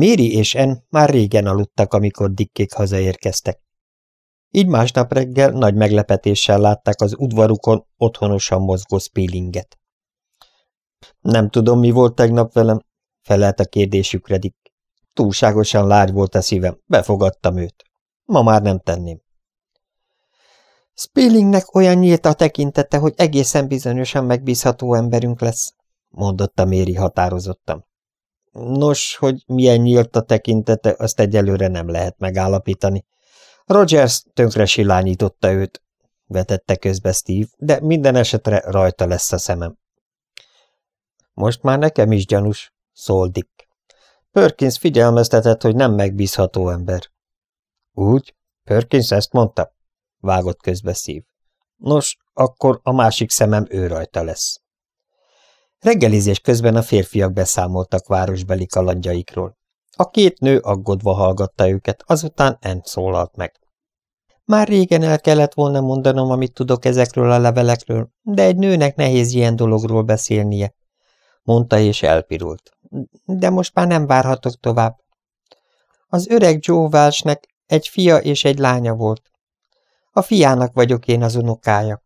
Méri és En már régen aludtak, amikor Dikkék hazaérkeztek. Így másnap reggel nagy meglepetéssel látták az udvarukon otthonosan mozgó Spillinget. Nem tudom, mi volt tegnap velem, felelt a kérdésükre Dick. Túlságosan lágy volt a szívem, befogadtam őt. Ma már nem tenném. Spillingnek olyan nyílt a tekintete, hogy egészen bizonyosan megbízható emberünk lesz, mondotta Méri határozottan. Nos, hogy milyen nyílt a tekintete, azt egyelőre nem lehet megállapítani. Rogers tönkre silányította őt, vetette közbe Steve, de minden esetre rajta lesz a szemem. Most már nekem is gyanús, szól Dick. Perkins figyelmeztetett, hogy nem megbízható ember. Úgy? Perkins ezt mondta? Vágott közbe szív. Nos, akkor a másik szemem ő rajta lesz. Reggelizés közben a férfiak beszámoltak városbeli kalandjaikról. A két nő aggódva hallgatta őket, azután En szólalt meg. Már régen el kellett volna mondanom, amit tudok ezekről a levelekről, de egy nőnek nehéz ilyen dologról beszélnie, mondta és elpirult. De most már nem várhatok tovább. Az öreg Joe Walshnek egy fia és egy lánya volt. A fiának vagyok én az unokája.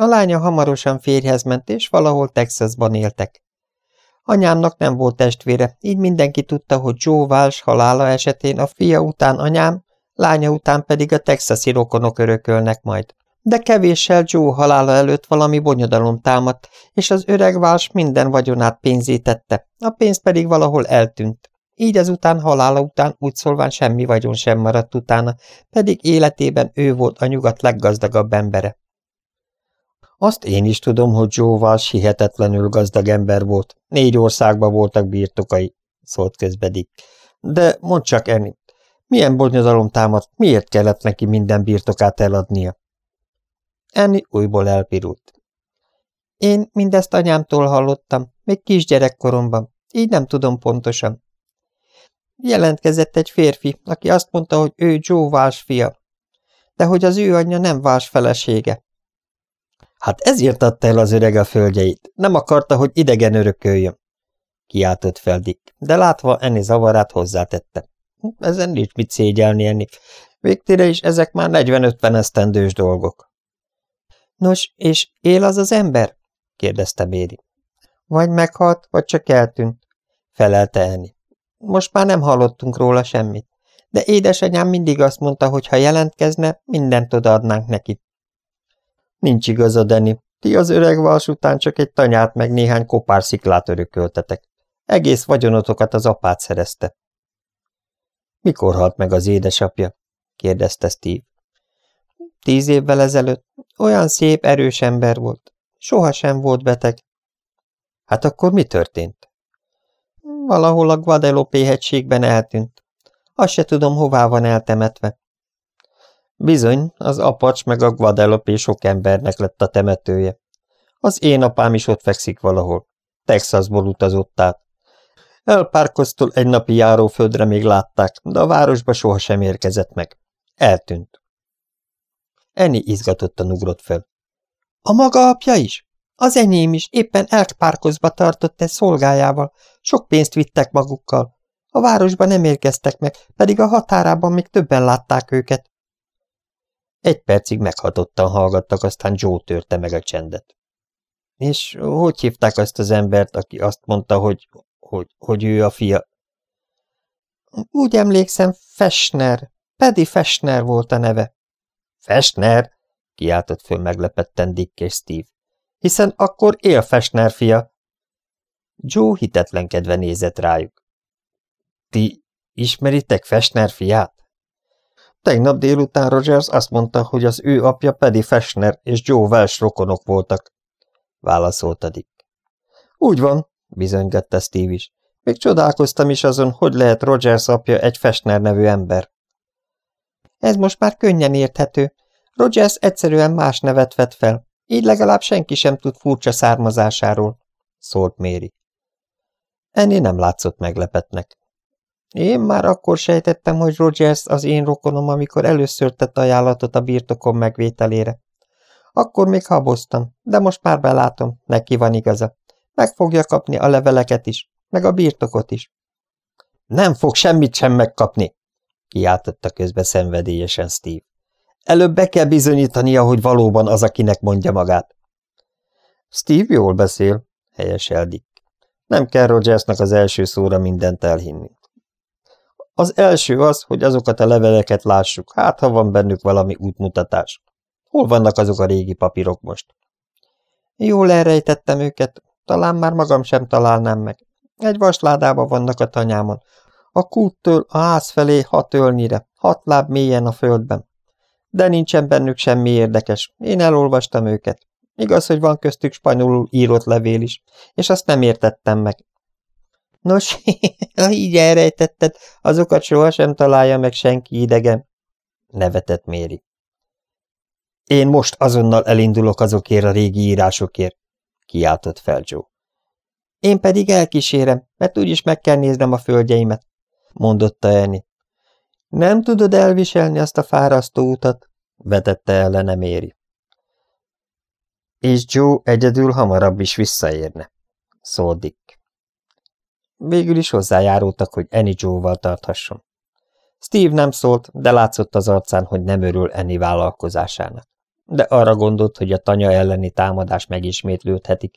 A lánya hamarosan férjhez ment, és valahol Texasban éltek. Anyámnak nem volt testvére, így mindenki tudta, hogy Joe Walsh halála esetén a fia után anyám, lánya után pedig a texasi rokonok örökölnek majd. De kevéssel Joe halála előtt valami bonyodalom támadt, és az öreg Walsh minden vagyonát pénzé tette, a pénz pedig valahol eltűnt. Így azután halála után úgy szólván semmi vagyon sem maradt utána, pedig életében ő volt a nyugat leggazdagabb embere. Azt én is tudom, hogy Joe Walsh hihetetlenül gazdag ember volt. Négy országban voltak birtokai, szólt közbedik. De mondd csak, Ernie, milyen bonyodalom támadt, miért kellett neki minden birtokát eladnia? Enni újból elpirult. Én mindezt anyámtól hallottam, még kisgyerekkoromban, így nem tudom pontosan. Jelentkezett egy férfi, aki azt mondta, hogy ő Joe Walsh fia, de hogy az ő anyja nem Walsh felesége. Hát ezért adta el az öreg a földjeit, nem akarta, hogy idegen örököljön. Kiáltott fel Dick, de látva enni zavarát hozzátette. Ezen nincs mit szégyelni enni. Végtére is ezek már 40-50 esztendős dolgok. Nos, és él az az ember? kérdezte Béri. Vagy meghalt, vagy csak eltűnt, felelte Enni. Most már nem hallottunk róla semmit, de édesanyám mindig azt mondta, hogy ha jelentkezne, mindent odaadnánk neki. Nincs igaza, Deni. Ti az öreg vals után csak egy tanyát meg néhány kopár sziklát örököltetek. Egész vagyonotokat az apát szerezte. Mikor halt meg az édesapja? kérdezte Steve. Tíz évvel ezelőtt. Olyan szép, erős ember volt. Soha sem volt beteg. Hát akkor mi történt? Valahol a Guadalupe hegységben eltűnt. Azt se tudom, hová van eltemetve. Bizony, az apacs meg a Guadalupe sok embernek lett a temetője. Az én apám is ott fekszik valahol. Texasból utazott át. Elpárkoztól egy napi járóföldre még látták, de a városba sohasem érkezett meg. Eltűnt. Eni izgatottan ugrott fel. A maga apja is? Az enyém is éppen elpárkozba tartott egy szolgájával. Sok pénzt vittek magukkal. A városba nem érkeztek meg, pedig a határában még többen látták őket. Egy percig meghatottan hallgattak, aztán Joe törte meg a csendet. És hogy hívták azt az embert, aki azt mondta, hogy, hogy, hogy ő a fia? Úgy emlékszem, Fesner. Pedi Fesner volt a neve. Fesner? kiáltott föl meglepetten Dick és Steve hiszen akkor él Festner fia. Joe hitetlenkedve nézett rájuk. Ti ismeritek Festner fiát? Tegnap délután Rogers azt mondta, hogy az ő apja Paddy Festner és Joe Welsh rokonok voltak, válaszolta Dick. Úgy van, bizonygette Steve is. Még csodálkoztam is azon, hogy lehet Rogers apja egy Festner nevű ember. Ez most már könnyen érthető. Rogers egyszerűen más nevet vett fel. Így legalább senki sem tud furcsa származásáról, szólt Méri. Enni nem látszott meglepetnek. Én már akkor sejtettem, hogy Rogers az én rokonom, amikor először tett ajánlatot a birtokom megvételére. Akkor még haboztam, de most már belátom, neki van igaza. Meg fogja kapni a leveleket is, meg a birtokot is. Nem fog semmit sem megkapni, kiáltotta közbe szenvedélyesen Steve. Előbb be kell bizonyítania, hogy valóban az, akinek mondja magát. Steve jól beszél, helyesel Dick. Nem kell Rogersnak az első szóra mindent elhinni. Az első az, hogy azokat a leveleket lássuk, hát ha van bennük valami útmutatás. Hol vannak azok a régi papírok most? Jól elrejtettem őket, talán már magam sem találnám meg. Egy vasládában vannak a tanyámon. A kúttől a ház felé hat ölnyire, hat láb mélyen a földben. De nincsen bennük semmi érdekes, én elolvastam őket. Igaz, hogy van köztük spanyolul írott levél is, és azt nem értettem meg. Nos, ha így elrejtetted, azokat sohasem találja meg senki idegen, nevetett Méri. Én most azonnal elindulok azokért a régi írásokért, kiáltott fel Joe. Én pedig elkísérem, mert úgyis meg kell néznem a földjeimet, mondotta Eni. Nem tudod elviselni azt a fárasztó utat? vetette ellene Méri. És Joe egyedül hamarabb is visszaérne, szólt Dick. Végül is hozzájárultak, hogy Eni Joe-val tarthasson. Steve nem szólt, de látszott az arcán, hogy nem örül Eni vállalkozásának. De arra gondolt, hogy a tanya elleni támadás megismétlődhetik,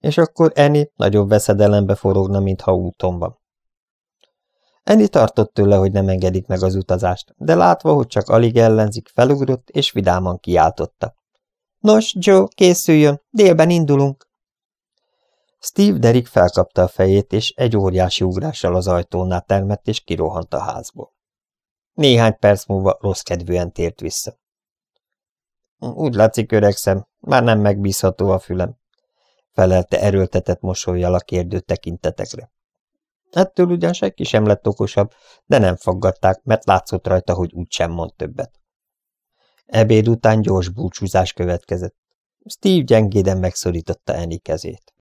és akkor Eni nagyobb veszedelembe forogna, mintha úton van. Eni tartott tőle, hogy nem engedik meg az utazást, de látva, hogy csak alig ellenzik, felugrott és vidáman kiáltotta. Nos, Joe, készüljön, délben indulunk. Steve Derrick felkapta a fejét, és egy óriási ugrással az ajtónál termett, és kirohant a házból. Néhány perc múlva rossz kedvűen tért vissza. Úgy látszik, öregszem, már nem megbízható a fülem, felelte erőltetett mosolyjal a kérdő tekintetekre. Ettől ugyan senki sem lett okosabb, de nem faggatták, mert látszott rajta, hogy úgysem mond többet. Ebéd után gyors búcsúzás következett. Steve gyengéden megszorította Annie kezét.